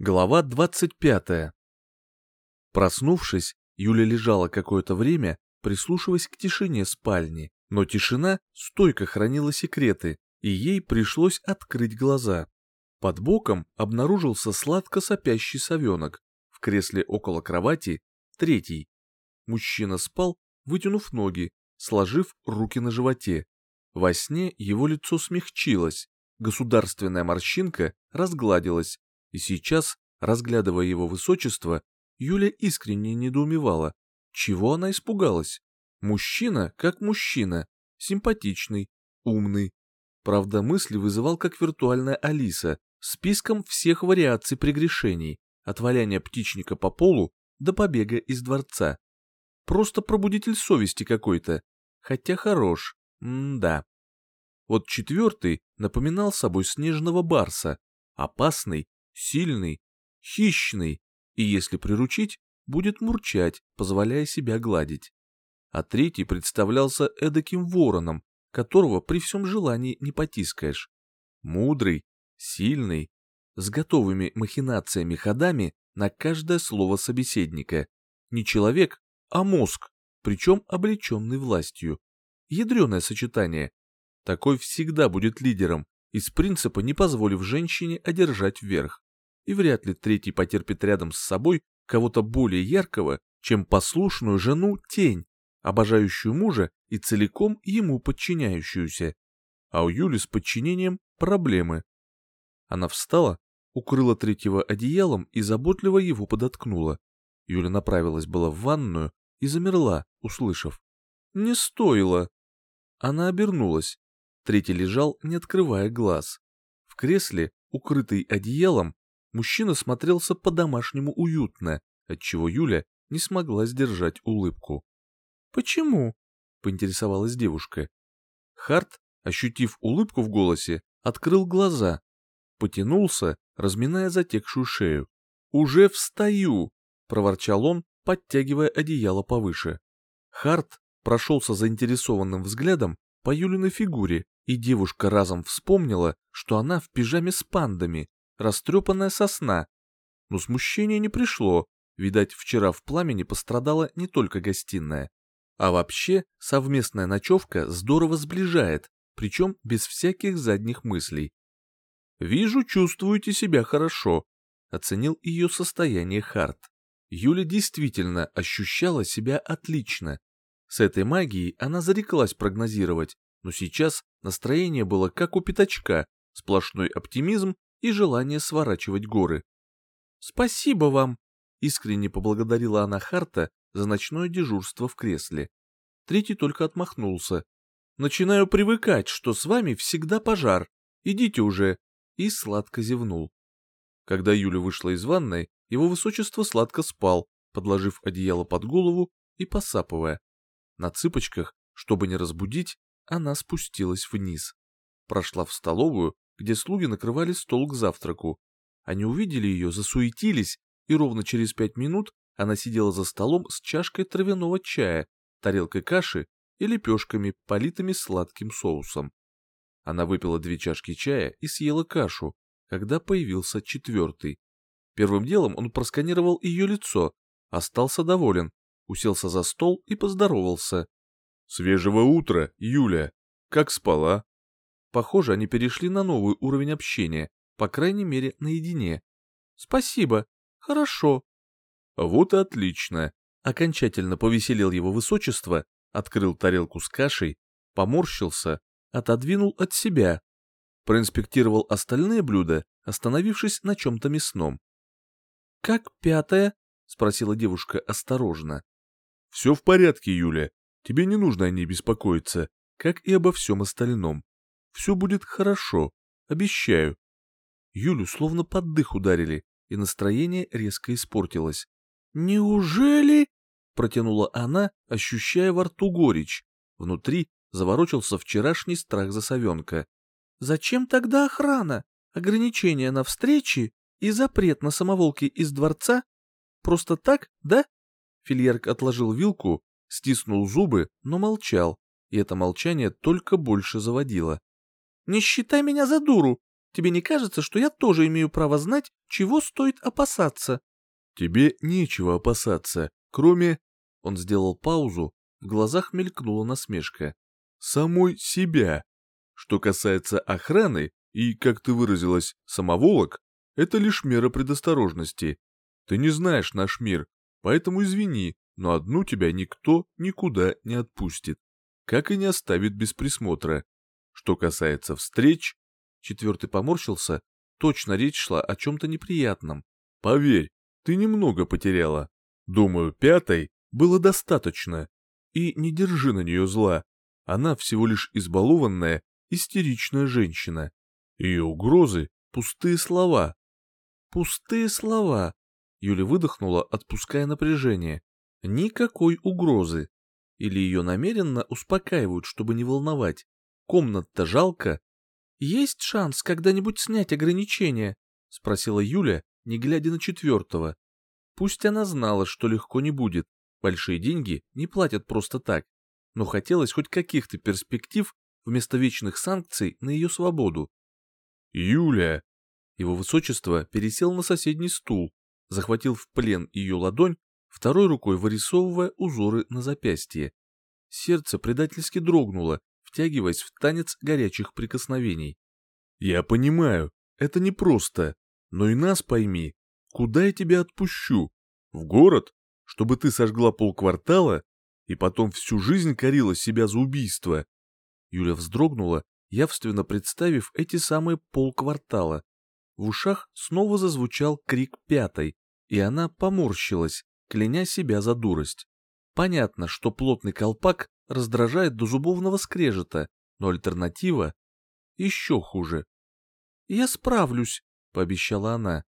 Глава 25. Проснувшись, Юля лежала какое-то время, прислушиваясь к тишине спальни, но тишина стойко хранила секреты, и ей пришлось открыть глаза. Под боком обнаружился сладко сопящий совенок, в кресле около кровати третий. Мужчина спал, вытянув ноги, сложив руки на животе. Во сне его лицо смягчилось, государственная морщинка разгладилась, и сейчас, разглядывая его высочество, Юля искренне недоумевала, чего она испугалась. Мужчина как мужчина, симпатичный, умный. Правда, мысли вызывал как виртуальная Алиса, списком всех вариаций прегрешений, от валяния птичника по полу до побега из дворца. Просто пробудитель совести какой-то, хотя хорош, м-да. Вот четвертый напоминал собой снежного барса, опасный, сильный, хищный, и если приручить, будет мурчать, позволяя себя гладить. А третий представлялся эдаким вороном, которого при всем желании не потискаешь. Мудрый, сильный, с готовыми махинациями ходами на каждое слово собеседника. Не человек, а мозг, причем облеченный властью. Ядреное сочетание. Такой всегда будет лидером, из принципа не позволив женщине одержать верх и вряд ли третий потерпит рядом с собой кого-то более яркого, чем послушную жену тень, обожающую мужа и целиком ему подчиняющуюся. А у Юли с подчинением проблемы. Она встала, укрыла третьего одеялом и заботливо его подоткнула. Юля направилась была в ванную и замерла, услышав. «Не стоило!» Она обернулась. Третий лежал, не открывая глаз. В кресле, укрытый одеялом, мужчина смотрелся по-домашнему уютно, отчего Юля не смогла сдержать улыбку. «Почему?» — поинтересовалась девушка. Харт, ощутив улыбку в голосе, открыл глаза, потянулся, разминая затекшую шею. «Уже встаю!» — проворчал он, подтягивая одеяло повыше. Харт прошелся заинтересованным взглядом по Юлиной фигуре, и девушка разом вспомнила, что она в пижаме с пандами, растрепанная сосна. Но смущение не пришло, видать, вчера в пламени пострадала не только гостиная. А вообще, совместная ночевка здорово сближает, причем без всяких задних мыслей. «Вижу, чувствуете себя хорошо», — оценил ее состояние Харт. Юля действительно ощущала себя отлично. С этой магией она зареклась прогнозировать, но сейчас настроение было как у пятачка, сплошной оптимизм и желание сворачивать горы. «Спасибо вам!» — искренне поблагодарила она Харта за ночное дежурство в кресле. Третий только отмахнулся. «Начинаю привыкать, что с вами всегда пожар. Идите уже!» И сладко зевнул. Когда Юля вышла из ванной, его высочество сладко спал, подложив одеяло под голову и посапывая. На цыпочках, чтобы не разбудить, она спустилась вниз. Прошла в столовую где слуги накрывали стол к завтраку. Они увидели ее, засуетились, и ровно через пять минут она сидела за столом с чашкой травяного чая, тарелкой каши и лепешками, политыми сладким соусом. Она выпила две чашки чая и съела кашу, когда появился четвертый. Первым делом он просканировал ее лицо, остался доволен, уселся за стол и поздоровался. «Свежего утра, Юля! Как спала?» Похоже, они перешли на новый уровень общения, по крайней мере, наедине. «Спасибо. Хорошо». «Вот и отлично». Окончательно повеселил его высочество, открыл тарелку с кашей, поморщился, отодвинул от себя, проинспектировал остальные блюда, остановившись на чем-то мясном. «Как пятое?» — спросила девушка осторожно. «Все в порядке, Юля. Тебе не нужно о ней беспокоиться, как и обо всем остальном. Все будет хорошо, обещаю. Юлю словно под дых ударили, и настроение резко испортилось. «Неужели?» — протянула она, ощущая во рту горечь. Внутри заворочился вчерашний страх за совенка. «Зачем тогда охрана? Ограничения на встречи и запрет на самоволки из дворца? Просто так, да?» Фильярк отложил вилку, стиснул зубы, но молчал, и это молчание только больше заводило. Не считай меня за дуру. Тебе не кажется, что я тоже имею право знать, чего стоит опасаться?» «Тебе нечего опасаться, кроме...» Он сделал паузу, в глазах мелькнула насмешка. «Самой себя. Что касается охраны и, как ты выразилась, самоволок, это лишь мера предосторожности. Ты не знаешь наш мир, поэтому извини, но одну тебя никто никуда не отпустит, как и не оставит без присмотра. Что касается встреч, четвертый поморщился, точно речь шла о чем-то неприятном. Поверь, ты немного потеряла. Думаю, пятой было достаточно. И не держи на нее зла. Она всего лишь избалованная, истеричная женщина. Ее угрозы — пустые слова. Пустые слова. Юля выдохнула, отпуская напряжение. Никакой угрозы. Или ее намеренно успокаивают, чтобы не волновать. Комнат-то жалко. Есть шанс когда-нибудь снять ограничения? Спросила Юля, не глядя на четвертого. Пусть она знала, что легко не будет. Большие деньги не платят просто так. Но хотелось хоть каких-то перспектив вместо вечных санкций на ее свободу. «Юля!» Его высочество пересел на соседний стул, захватил в плен ее ладонь, второй рукой вырисовывая узоры на запястье. Сердце предательски дрогнуло, втягиваясь в танец горячих прикосновений. «Я понимаю, это непросто, но и нас пойми, куда я тебя отпущу? В город? Чтобы ты сожгла полквартала и потом всю жизнь корила себя за убийство?» Юля вздрогнула, явственно представив эти самые полквартала. В ушах снова зазвучал крик пятой, и она поморщилась, кляня себя за дурость. Понятно, что плотный колпак раздражает до зубовного скрежета, но альтернатива еще хуже. «Я справлюсь», — пообещала она.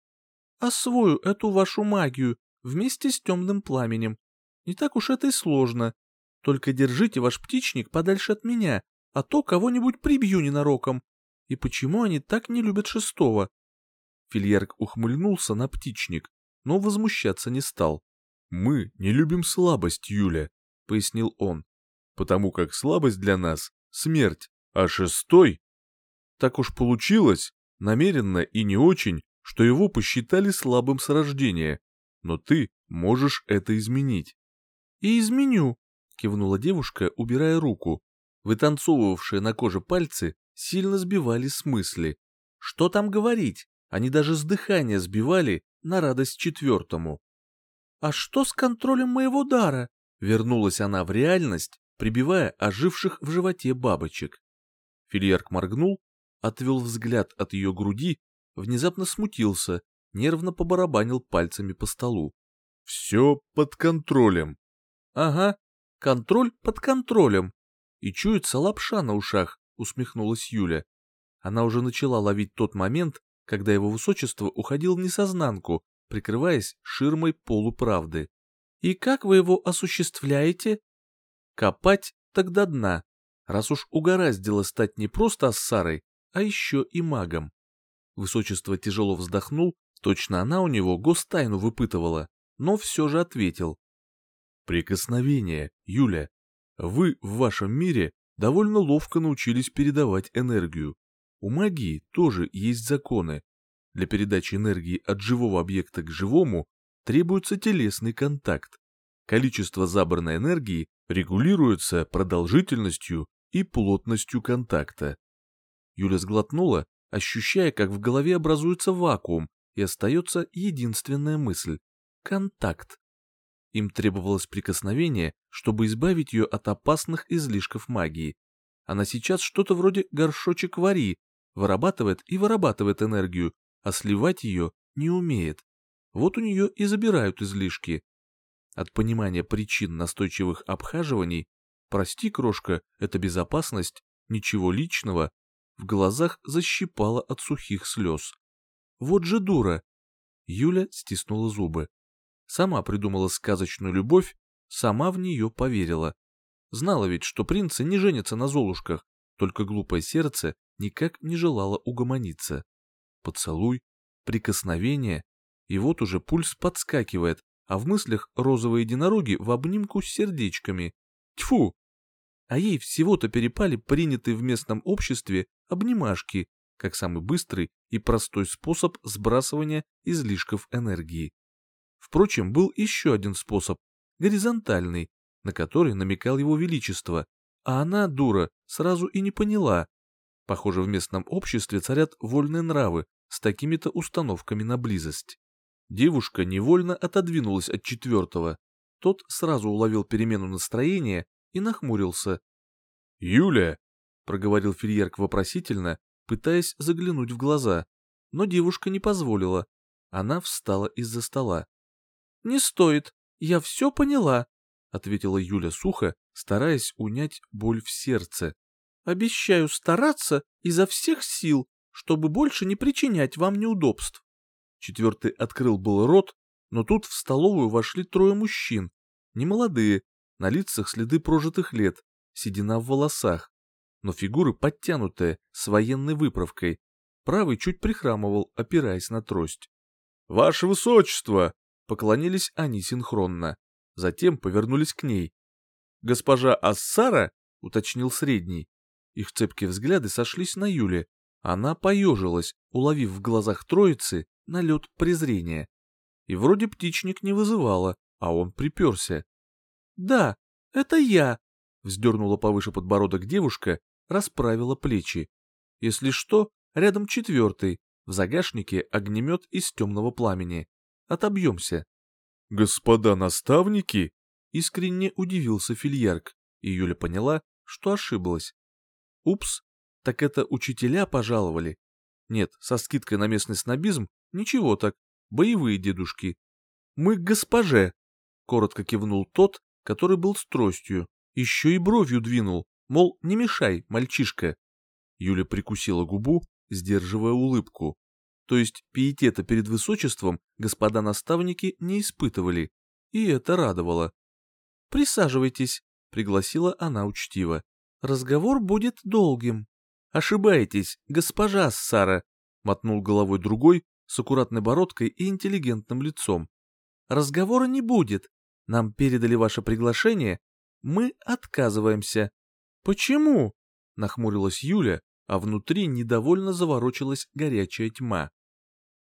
«Освою эту вашу магию вместе с темным пламенем. Не так уж это и сложно. Только держите ваш птичник подальше от меня, а то кого-нибудь прибью ненароком. И почему они так не любят шестого?» Фильярк ухмыльнулся на птичник, но возмущаться не стал. «Мы не любим слабость, Юля», — пояснил он, «потому как слабость для нас — смерть, а шестой...» Так уж получилось, намеренно и не очень, что его посчитали слабым с рождения, но ты можешь это изменить. «И изменю», — кивнула девушка, убирая руку. Вытанцовывавшие на коже пальцы сильно сбивали с мысли. Что там говорить? Они даже с дыхания сбивали на радость четвертому. «А что с контролем моего дара?» Вернулась она в реальность, прибивая оживших в животе бабочек. Фильярк моргнул, отвел взгляд от ее груди, внезапно смутился, нервно побарабанил пальцами по столу. «Все под контролем». «Ага, контроль под контролем». И чуется лапша на ушах, усмехнулась Юля. Она уже начала ловить тот момент, когда его высочество уходил в несознанку, прикрываясь ширмой полуправды. «И как вы его осуществляете?» «Копать так до дна, раз уж угораздило стать не просто ассарой, а еще и магом». Высочество тяжело вздохнул, точно она у него гостайну выпытывала, но все же ответил. «Прикосновение, Юля. Вы в вашем мире довольно ловко научились передавать энергию. У магии тоже есть законы. Для передачи энергии от живого объекта к живому требуется телесный контакт. Количество забранной энергии регулируется продолжительностью и плотностью контакта. Юля сглотнула, ощущая, как в голове образуется вакуум, и остается единственная мысль — контакт. Им требовалось прикосновение, чтобы избавить ее от опасных излишков магии. Она сейчас что-то вроде горшочек вари, вырабатывает и вырабатывает энергию, а сливать ее не умеет. Вот у нее и забирают излишки. От понимания причин настойчивых обхаживаний «прости, крошка, это безопасность, ничего личного» в глазах защипала от сухих слез. Вот же дура! Юля стиснула зубы. Сама придумала сказочную любовь, сама в нее поверила. Знала ведь, что принцы не женятся на золушках, только глупое сердце никак не желало угомониться. Поцелуй, прикосновение, и вот уже пульс подскакивает, а в мыслях розовые единороги в обнимку с сердечками. Тьфу! А ей всего-то перепали принятые в местном обществе обнимашки, как самый быстрый и простой способ сбрасывания излишков энергии. Впрочем, был еще один способ, горизонтальный, на который намекал его величество, а она, дура, сразу и не поняла. Похоже, в местном обществе царят вольные нравы с такими-то установками на близость. Девушка невольно отодвинулась от четвертого. Тот сразу уловил перемену настроения и нахмурился. «Юля!» — проговорил Фильерк вопросительно, пытаясь заглянуть в глаза, но девушка не позволила. Она встала из-за стола. «Не стоит, я все поняла», — ответила Юля сухо, стараясь унять боль в сердце. «Обещаю стараться изо всех сил, чтобы больше не причинять вам неудобств». Четвертый открыл был рот, но тут в столовую вошли трое мужчин, немолодые, на лицах следы прожитых лет, седина в волосах, но фигуры подтянутые, с военной выправкой. Правый чуть прихрамывал, опираясь на трость. «Ваше высочество!» — поклонились они синхронно. Затем повернулись к ней. «Госпожа Ассара?» — уточнил средний. Их цепкие взгляды сошлись на Юле. Она поежилась, уловив в глазах троицы налет презрения. И вроде птичник не вызывала, а он приперся. «Да, это я!» — вздернула повыше подбородок девушка, расправила плечи. Если что, рядом четвертый, в загашнике огнемет из темного пламени. Отобьемся. «Господа наставники!» — искренне удивился Фильярк, и Юля поняла, что ошиблась. «Упс, так это учителя пожаловали. Нет, со скидкой на местный снобизм ничего так, боевые дедушки. Мы к госпоже!» — коротко кивнул тот, который был с тростью, еще и бровью двинул, мол, не мешай, мальчишка. Юля прикусила губу, сдерживая улыбку. То есть пиетета перед высочеством господа наставники не испытывали, и это радовало. «Присаживайтесь», — пригласила она учтиво. «Разговор будет долгим». «Ошибаетесь, госпожа Сара», — мотнул головой другой с аккуратной бородкой и интеллигентным лицом. «Разговора не будет. Нам передали ваше приглашение. Мы отказываемся. «Почему?» — нахмурилась Юля, а внутри недовольно заворочилась горячая тьма.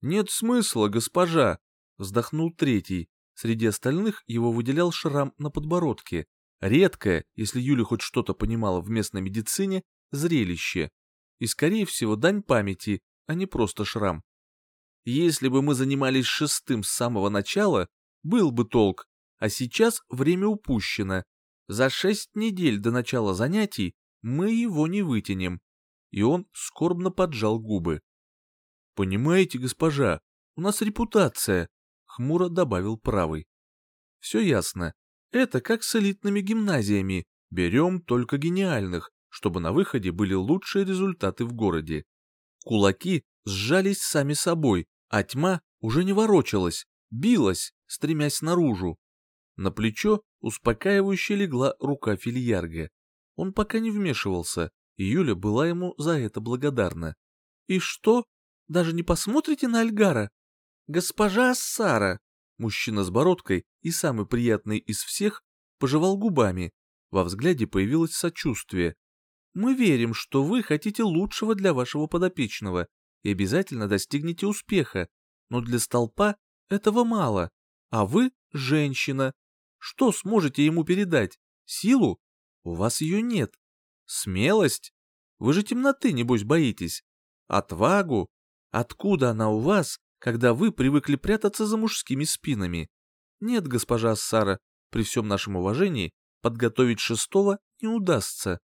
«Нет смысла, госпожа!» — вздохнул третий. Среди остальных его выделял шрам на подбородке. Редкое, если Юля хоть что-то понимала в местной медицине, зрелище. И, скорее всего, дань памяти, а не просто шрам. Если бы мы занимались шестым с самого начала, был бы толк, а сейчас время упущено, за шесть недель до начала занятий мы его не вытянем. И он скорбно поджал губы. Понимаете, госпожа, у нас репутация, хмуро добавил правый. Все ясно. Это как с элитными гимназиями. Берем только гениальных, чтобы на выходе были лучшие результаты в городе. Кулаки сжались сами собой, а тьма уже не ворочалась, билась, стремясь наружу. На плечо успокаивающе легла рука Фильярга. Он пока не вмешивался, и Юля была ему за это благодарна. «И что? Даже не посмотрите на Альгара? Госпожа Сара!» Мужчина с бородкой и самый приятный из всех пожевал губами. Во взгляде появилось сочувствие. «Мы верим, что вы хотите лучшего для вашего подопечного и обязательно достигнете успеха, но для столпа этого мало, а вы – женщина, что сможете ему передать? Силу? У вас ее нет. Смелость? Вы же темноты, небось, боитесь. Отвагу? Откуда она у вас, когда вы привыкли прятаться за мужскими спинами? Нет, госпожа Сара, при всем нашем уважении, подготовить шестого не удастся.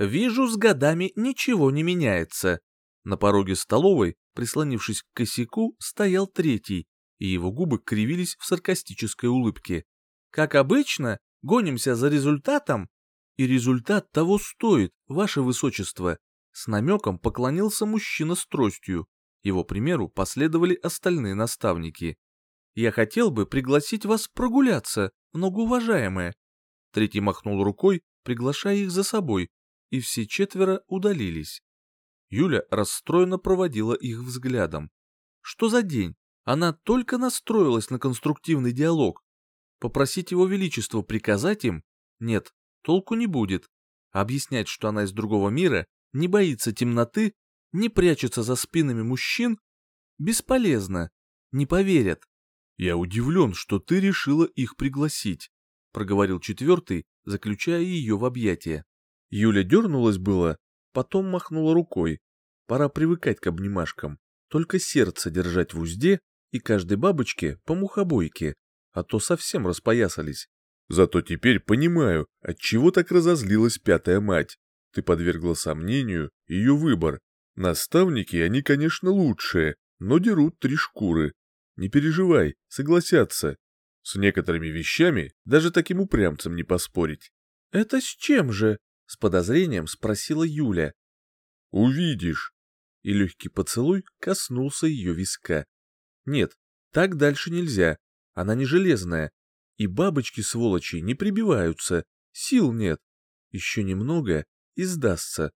Вижу, с годами ничего не меняется. На пороге столовой, прислонившись к косяку, стоял третий, и его губы кривились в саркастической улыбке. Как обычно, гонимся за результатом, и результат того стоит, ваше высочество. С намеком поклонился мужчина с тростью. Его примеру последовали остальные наставники. Я хотел бы пригласить вас прогуляться, многоуважаемые. Третий махнул рукой, приглашая их за собой, и все четверо удалились. Юля расстроенно проводила их взглядом. Что за день? Она только настроилась на конструктивный диалог, Попросить его величество приказать им? Нет, толку не будет. Объяснять, что она из другого мира, не боится темноты, не прячется за спинами мужчин, бесполезно, не поверят. «Я удивлен, что ты решила их пригласить», — проговорил четвертый, заключая ее в объятия. Юля дернулась было, потом махнула рукой. Пора привыкать к обнимашкам, только сердце держать в узде и каждой бабочке по мухобойке, а то совсем распоясались. Зато теперь понимаю, от чего так разозлилась пятая мать. Ты подвергла сомнению ее выбор. Наставники, они, конечно, лучшие, но дерут три шкуры. Не переживай, согласятся. С некоторыми вещами даже таким упрямцам не поспорить. — Это с чем же? — с подозрением спросила Юля. — Увидишь. И легкий поцелуй коснулся ее виска. Нет, так дальше нельзя. Она не железная. И бабочки-сволочи не прибиваются. Сил нет. Еще немного и сдастся.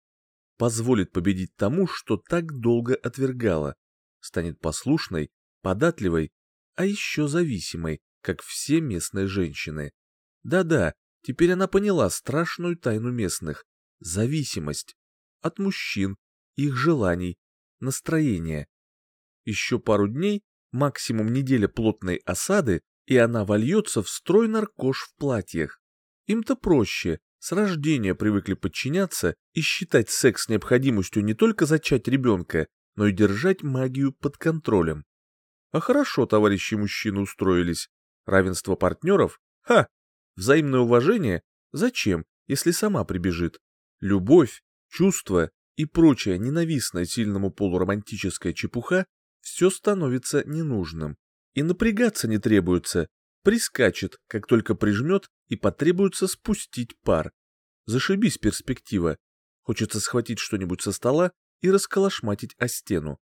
Позволит победить тому, что так долго отвергала. Станет послушной, податливой, а еще зависимой, как все местные женщины. Да-да, теперь она поняла страшную тайну местных. Зависимость. От мужчин, их желаний, настроения. Еще пару дней, максимум неделя плотной осады, и она вольется в строй наркош в платьях. Им-то проще, с рождения привыкли подчиняться и считать секс необходимостью не только зачать ребенка, но и держать магию под контролем. А хорошо товарищи мужчины устроились. Равенство партнеров? Ха! Взаимное уважение? Зачем, если сама прибежит? Любовь, чувства и прочая ненавистная сильному полу романтическая чепуха все становится ненужным. И напрягаться не требуется, прискачет, как только прижмет, и потребуется спустить пар. Зашибись перспектива. Хочется схватить что-нибудь со стола и расколошматить о стену.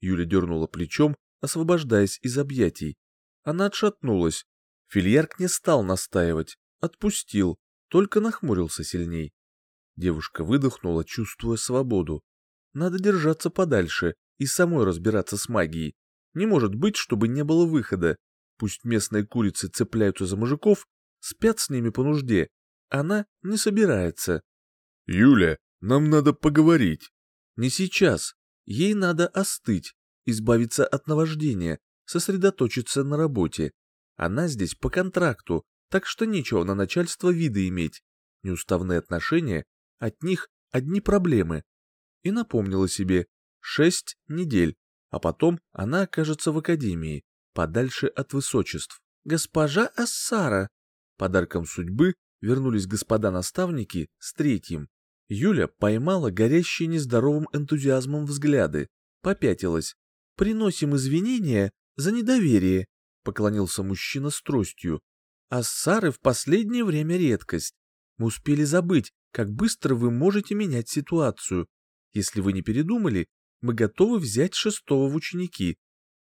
Юля дернула плечом, освобождаясь из объятий. Она отшатнулась. Фильярк не стал настаивать, отпустил, только нахмурился сильней. Девушка выдохнула, чувствуя свободу. Надо держаться подальше и самой разбираться с магией. Не может быть, чтобы не было выхода. Пусть местные курицы цепляются за мужиков, спят с ними по нужде. Она не собирается. «Юля, нам надо поговорить». «Не сейчас. Ей надо остыть, избавиться от наваждения, сосредоточиться на работе. Она здесь по контракту, так что нечего на начальство вида иметь. Неуставные отношения, от них одни проблемы. И напомнила себе, шесть недель, а потом она окажется в академии, подальше от высочеств. Госпожа Ассара! Подарком судьбы вернулись господа наставники с третьим. Юля поймала горящие нездоровым энтузиазмом взгляды, попятилась. «Приносим извинения за недоверие», — поклонился мужчина с тростью. «Ассары в последнее время редкость. Мы успели забыть, как быстро вы можете менять ситуацию. Если вы не передумали, мы готовы взять шестого в ученики.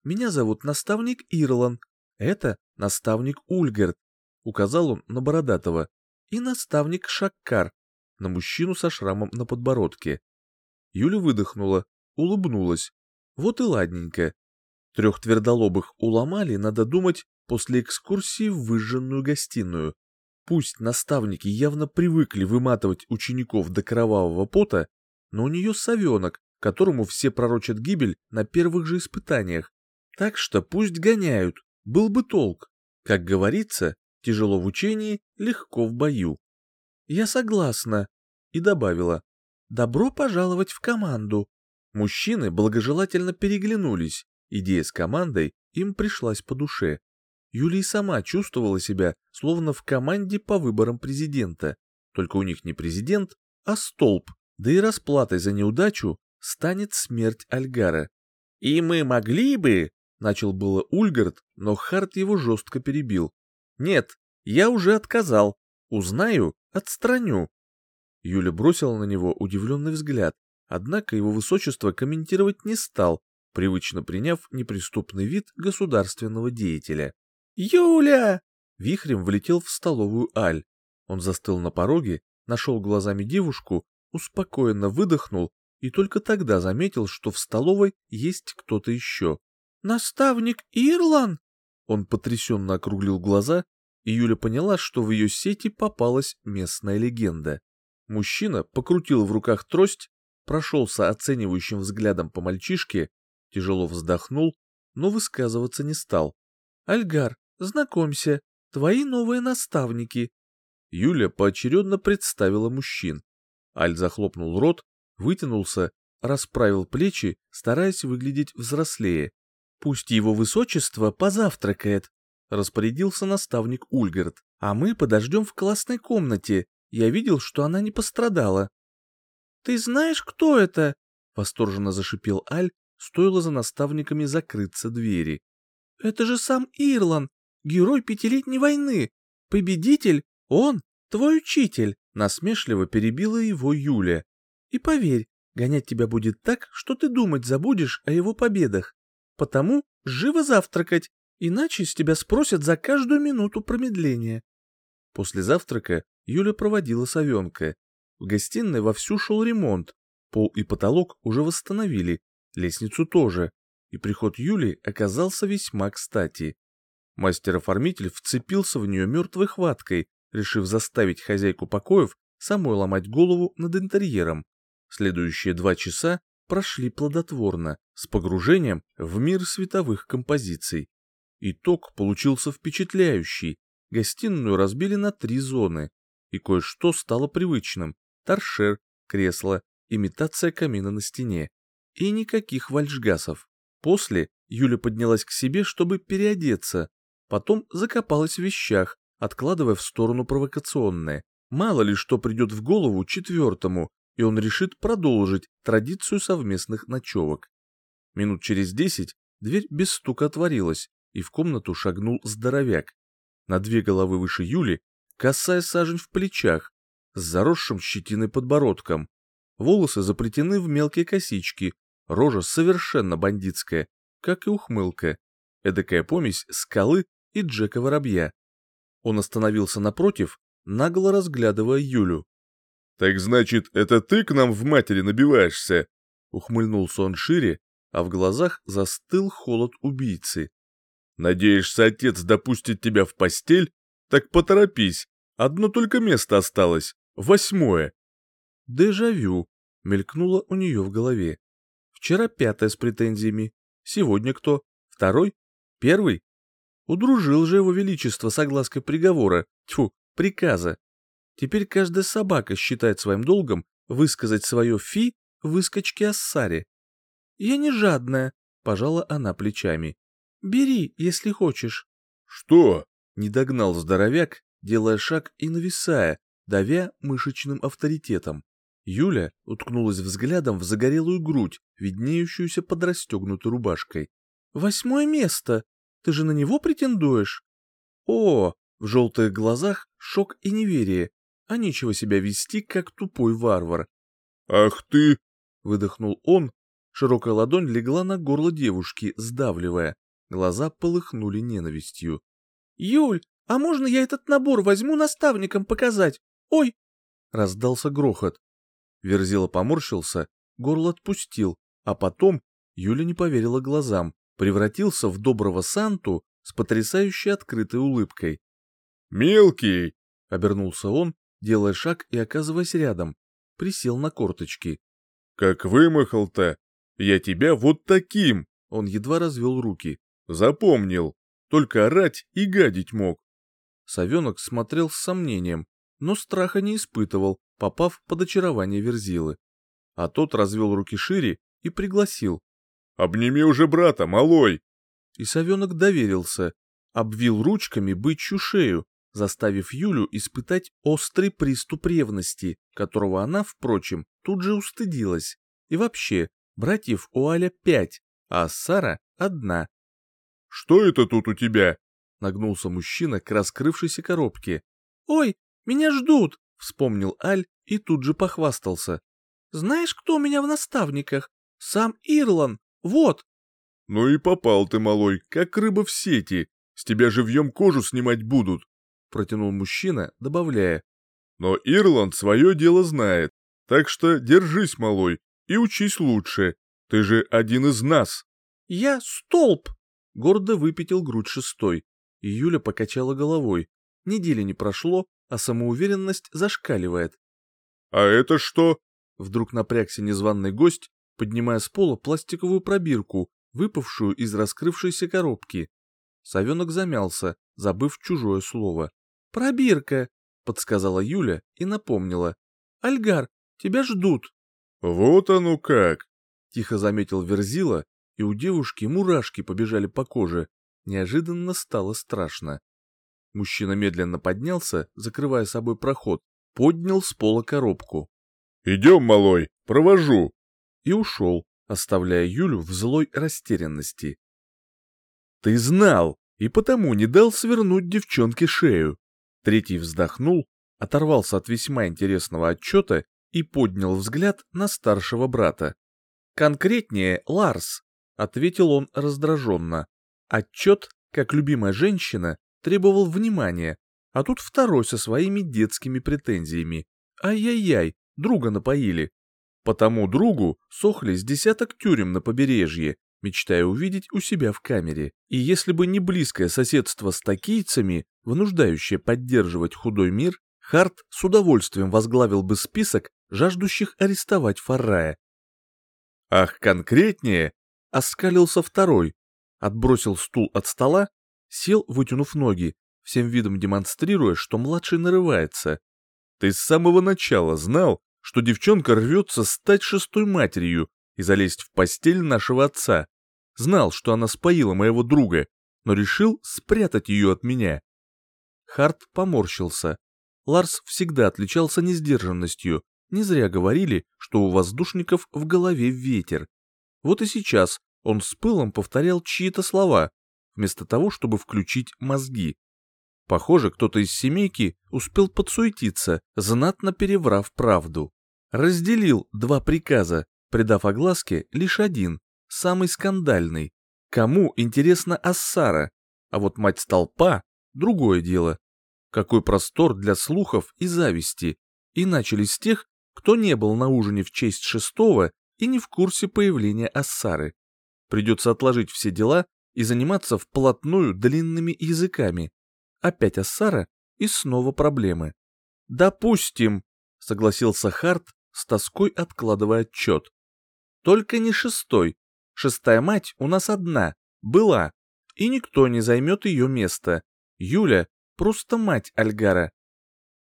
Меня зовут наставник Ирлан, это наставник Ульгерт, указал он на Бородатого, и наставник Шаккар, на мужчину со шрамом на подбородке. Юля выдохнула, улыбнулась. Вот и ладненько. Трех твердолобых уломали, надо думать, после экскурсии в выжженную гостиную. Пусть наставники явно привыкли выматывать учеников до кровавого пота, но у нее совенок, которому все пророчат гибель на первых же испытаниях. Так что пусть гоняют, был бы толк. Как говорится, тяжело в учении, легко в бою. Я согласна. И добавила, добро пожаловать в команду. Мужчины благожелательно переглянулись, идея с командой им пришлась по душе. Юлия сама чувствовала себя, словно в команде по выборам президента. Только у них не президент, а столб, да и расплатой за неудачу станет смерть Альгара. «И мы могли бы...» — начал было Ульгард, но Харт его жестко перебил. «Нет, я уже отказал. Узнаю, отстраню». Юля бросила на него удивленный взгляд, однако его высочество комментировать не стал, привычно приняв неприступный вид государственного деятеля. «Юля!» Вихрем влетел в столовую Аль. Он застыл на пороге, нашел глазами девушку, успокоенно выдохнул и только тогда заметил, что в столовой есть кто-то еще. «Наставник Ирлан!» Он потрясенно округлил глаза, и Юля поняла, что в ее сети попалась местная легенда. Мужчина покрутил в руках трость, прошелся оценивающим взглядом по мальчишке, тяжело вздохнул, но высказываться не стал. «Альгар, знакомься, твои новые наставники». Юля поочередно представила мужчин. Аль захлопнул рот, вытянулся, расправил плечи, стараясь выглядеть взрослее. «Пусть его высочество позавтракает», — распорядился наставник Ульгард. «А мы подождем в классной комнате. Я видел, что она не пострадала». «Ты знаешь, кто это?» — восторженно зашипел Аль, стоило за наставниками закрыться двери. «Это же сам Ирлан, герой пятилетней войны. Победитель, он, твой учитель», — насмешливо перебила его Юля. «И поверь, гонять тебя будет так, что ты думать забудешь о его победах. Потому живо завтракать, иначе с тебя спросят за каждую минуту промедления». После завтрака Юля проводила совенка. В гостиной вовсю шел ремонт. Пол и потолок уже восстановили, лестницу тоже, и приход Юли оказался весьма кстати. Мастер-оформитель вцепился в нее мертвой хваткой, решив заставить хозяйку покоев самой ломать голову над интерьером. Следующие два часа прошли плодотворно, с погружением в мир световых композиций. Итог получился впечатляющий. Гостиную разбили на три зоны, и кое-что стало привычным. Торшер, кресло, имитация камина на стене и никаких вальшгасов. После Юля поднялась к себе, чтобы переодеться, потом закопалась в вещах, откладывая в сторону провокационное. Мало ли что придет в голову четвертому, и он решит продолжить традицию совместных ночевок. Минут через десять дверь без стука отворилась, и в комнату шагнул здоровяк. На две головы выше Юли, косая сажень в плечах, с заросшим щетиной подбородком. Волосы заплетены в мелкие косички, Рожа совершенно бандитская, как и ухмылка. Эдакая помесь скалы и Джека Воробья. Он остановился напротив, нагло разглядывая Юлю. «Так значит, это ты к нам в матери набиваешься?» Ухмыльнулся он шире, а в глазах застыл холод убийцы. «Надеешься, отец допустит тебя в постель? Так поторопись, одно только место осталось, восьмое». «Дежавю», — мелькнуло у нее в голове. Вчера пятая с претензиями. Сегодня кто? Второй? Первый? Удружил же его величество соглаской приговора, тьфу, приказа. Теперь каждая собака считает своим долгом высказать свое фи выскочке Ассаре. «Я не жадная», — пожала она плечами. «Бери, если хочешь». «Что?» — не догнал здоровяк, делая шаг и нависая, давя мышечным авторитетом. Юля уткнулась взглядом в загорелую грудь, виднеющуюся под расстегнутой рубашкой. «Восьмое место! Ты же на него претендуешь?» «О!» — в желтых глазах шок и неверие, а нечего себя вести, как тупой варвар. «Ах ты!» — выдохнул он. Широкая ладонь легла на горло девушки, сдавливая. Глаза полыхнули ненавистью. «Юль, а можно я этот набор возьму наставникам показать? Ой!» Раздался грохот. Верзила поморщился, горло отпустил, а потом, Юля не поверила глазам, превратился в доброго Санту с потрясающей открытой улыбкой. «Мелкий!» — обернулся он, делая шаг и оказываясь рядом. Присел на корточки. «Как вымахал-то! Я тебя вот таким!» Он едва развел руки. «Запомнил! Только орать и гадить мог!» Совенок смотрел с сомнением, но страха не испытывал, попав под очарование Верзилы. А тот развел руки шире и пригласил. «Обними уже брата, малой!» И совенок доверился, обвил ручками бычью шею, заставив Юлю испытать острый приступ ревности, которого она, впрочем, тут же устыдилась. И вообще, братьев у Аля пять, а Сара одна. «Что это тут у тебя?» — нагнулся мужчина к раскрывшейся коробке. «Ой, меня ждут!» Вспомнил Аль и тут же похвастался. «Знаешь, кто у меня в наставниках? Сам Ирлан, вот!» «Ну и попал ты, малой, как рыба в сети. С тебя живьем кожу снимать будут», — протянул мужчина, добавляя. «Но Ирланд свое дело знает, так что держись, малой, и учись лучше. Ты же один из нас». «Я столб!» — гордо выпятил грудь шестой. И Юля покачала головой. Недели не прошло, а самоуверенность зашкаливает. «А это что?» Вдруг напрягся незваный гость, поднимая с пола пластиковую пробирку, выпавшую из раскрывшейся коробки. Совенок замялся, забыв чужое слово. «Пробирка!» — подсказала Юля и напомнила. «Альгар, тебя ждут!» «Вот оно как!» — тихо заметил Верзила, и у девушки мурашки побежали по коже. Неожиданно стало страшно. Мужчина медленно поднялся, закрывая собой проход, поднял с пола коробку. «Идем, малой, провожу!» И ушел, оставляя Юлю в злой растерянности. «Ты знал, и потому не дал свернуть девчонке шею!» Третий вздохнул, оторвался от весьма интересного отчета и поднял взгляд на старшего брата. «Конкретнее, Ларс», — ответил он раздраженно. Отчет, как любимая женщина, требовал внимания, а тут второй со своими детскими претензиями. Ай-яй-яй, друга напоили. Потому другу сохли с десяток тюрем на побережье, мечтая увидеть у себя в камере. И если бы не близкое соседство с такийцами, вынуждающее поддерживать худой мир, Харт с удовольствием возглавил бы список жаждущих арестовать Фаррая. Ах, конкретнее, оскалился второй, отбросил стул от стола, сел, вытянув ноги, всем видом демонстрируя, что младший нарывается. Ты с самого начала знал, что девчонка рвется стать шестой матерью и залезть в постель нашего отца. Знал, что она споила моего друга, но решил спрятать ее от меня. Харт поморщился. Ларс всегда отличался несдержанностью. Не зря говорили, что у воздушников в голове ветер. Вот и сейчас он с пылом повторял чьи-то слова, вместо того, чтобы включить мозги. Похоже, кто-то из семейки успел подсуетиться, знатно переврав правду. Разделил два приказа, придав огласке лишь один, самый скандальный. Кому интересна Ассара, а вот мать столпа — другое дело. Какой простор для слухов и зависти. И начали с тех, кто не был на ужине в честь шестого и не в курсе появления Ассары. Придется отложить все дела и заниматься вплотную длинными языками. Опять Ассара и снова проблемы. «Допустим», — согласился Харт, с тоской откладывая отчет. «Только не шестой. Шестая мать у нас одна, была, и никто не займет ее место. Юля Просто мать Альгара.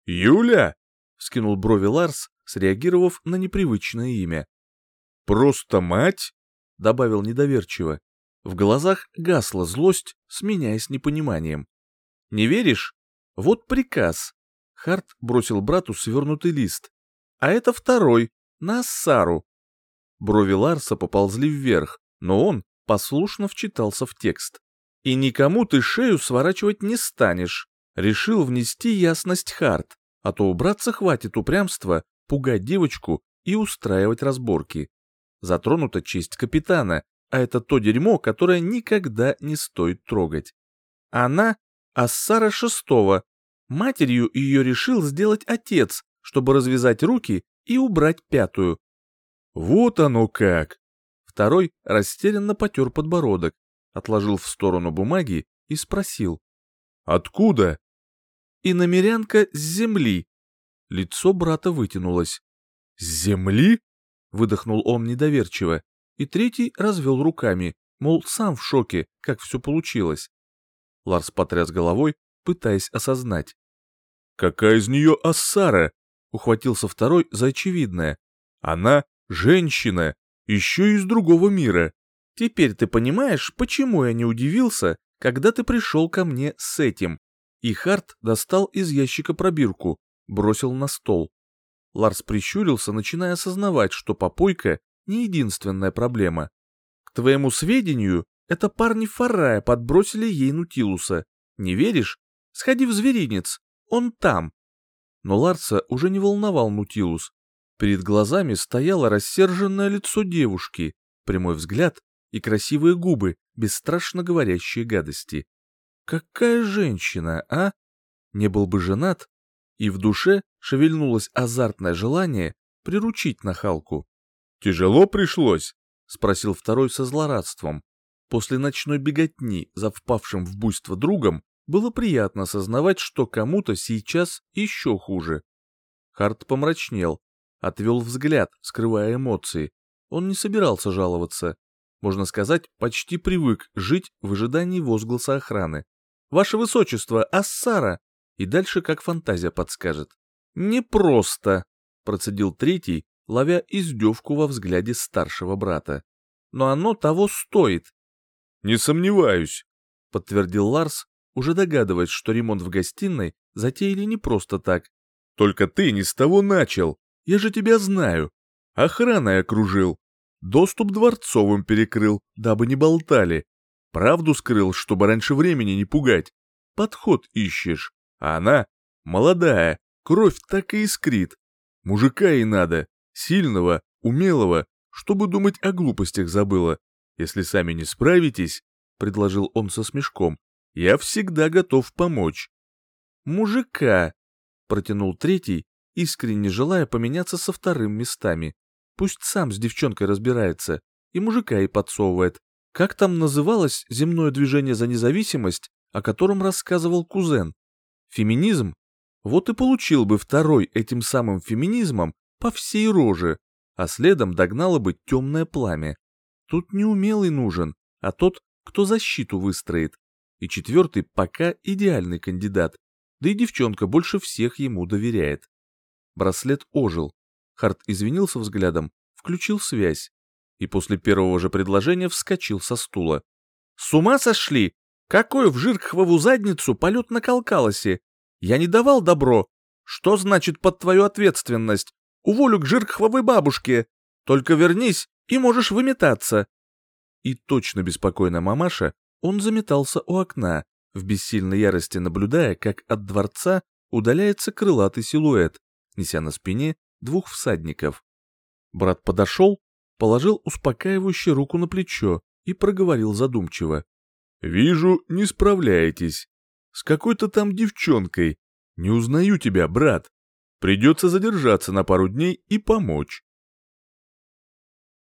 «Юля?» — скинул брови Ларс, среагировав на непривычное имя. «Просто мать?» — добавил недоверчиво. В глазах гасла злость, сменяясь непониманием. «Не веришь? Вот приказ». Харт бросил брату свернутый лист. «А это второй, на Ассару». Брови Ларса поползли вверх, но он послушно вчитался в текст. «И никому ты шею сворачивать не станешь. Решил внести ясность Харт, а то убраться хватит упрямства, пугать девочку и устраивать разборки. Затронута честь капитана, а это то дерьмо, которое никогда не стоит трогать. Она — Ассара Шестого. Матерью ее решил сделать отец, чтобы развязать руки и убрать пятую. Вот оно как! Второй растерянно потер подбородок, отложил в сторону бумаги и спросил. Откуда? и намерянка с земли. Лицо брата вытянулось. «С земли?» — выдохнул он недоверчиво, и третий развел руками, мол, сам в шоке, как все получилось. Ларс потряс головой, пытаясь осознать. «Какая из нее Ассара?» — ухватился второй за очевидное. «Она женщина, еще из другого мира». «Теперь ты понимаешь, почему я не удивился, когда ты пришел ко мне с этим?» И Харт достал из ящика пробирку, бросил на стол. Ларс прищурился, начиная осознавать, что попойка не единственная проблема. К твоему сведению, это парни Фарая подбросили ей Нутилуса. Не веришь? Сходи в зверинец, он там. Но Ларса уже не волновал Нутилус. Перед глазами стояло рассерженное лицо девушки, прямой взгляд и красивые губы, бесстрашно говорящие гадости. Какая женщина, а? Не был бы женат, и в душе шевельнулось азартное желание приручить нахалку. «Тяжело пришлось?» — спросил второй со злорадством. После ночной беготни за впавшим в буйство другом было приятно осознавать, что кому-то сейчас еще хуже. Харт помрачнел, отвел взгляд, скрывая эмоции. Он не собирался жаловаться. Можно сказать, почти привык жить в ожидании возгласа охраны. «Ваше Высочество, Ассара!» И дальше как фантазия подскажет. «Непросто», — процедил третий, ловя издевку во взгляде старшего брата. «Но оно того стоит». «Не сомневаюсь», — подтвердил Ларс, уже догадываясь, что ремонт в гостиной затеяли не просто так. «Только ты не с того начал. Я же тебя знаю. Охраной окружил. Доступ дворцовым перекрыл, дабы не болтали. Правду скрыл, чтобы раньше времени не пугать. Подход ищешь. А она молодая, кровь так и искрит. Мужика ей надо, сильного, умелого, чтобы думать о глупостях забыла. Если сами не справитесь, — предложил он со смешком, — я всегда готов помочь. «Мужика!» — протянул третий, искренне желая поменяться со вторым местами. Пусть сам с девчонкой разбирается, и мужика ей подсовывает. Как там называлось земное движение за независимость, о котором рассказывал кузен? Феминизм? Вот и получил бы второй этим самым феминизмом по всей роже, а следом догнало бы темное пламя. Тут не умелый нужен, а тот, кто защиту выстроит. И четвертый пока идеальный кандидат, да и девчонка больше всех ему доверяет. Браслет ожил. Харт извинился взглядом, включил связь. И после первого же предложения вскочил со стула. «С ума сошли? Какой в Жиркхвову задницу полет на Калкалосе? Я не давал добро. Что значит под твою ответственность? Уволю к Жиркхвовой бабушке. Только вернись, и можешь выметаться». И точно беспокойно мамаша, он заметался у окна, в бессильной ярости наблюдая, как от дворца удаляется крылатый силуэт, неся на спине двух всадников. Брат подошел, положил успокаивающую руку на плечо и проговорил задумчиво. «Вижу, не справляетесь. С какой-то там девчонкой. Не узнаю тебя, брат. Придется задержаться на пару дней и помочь.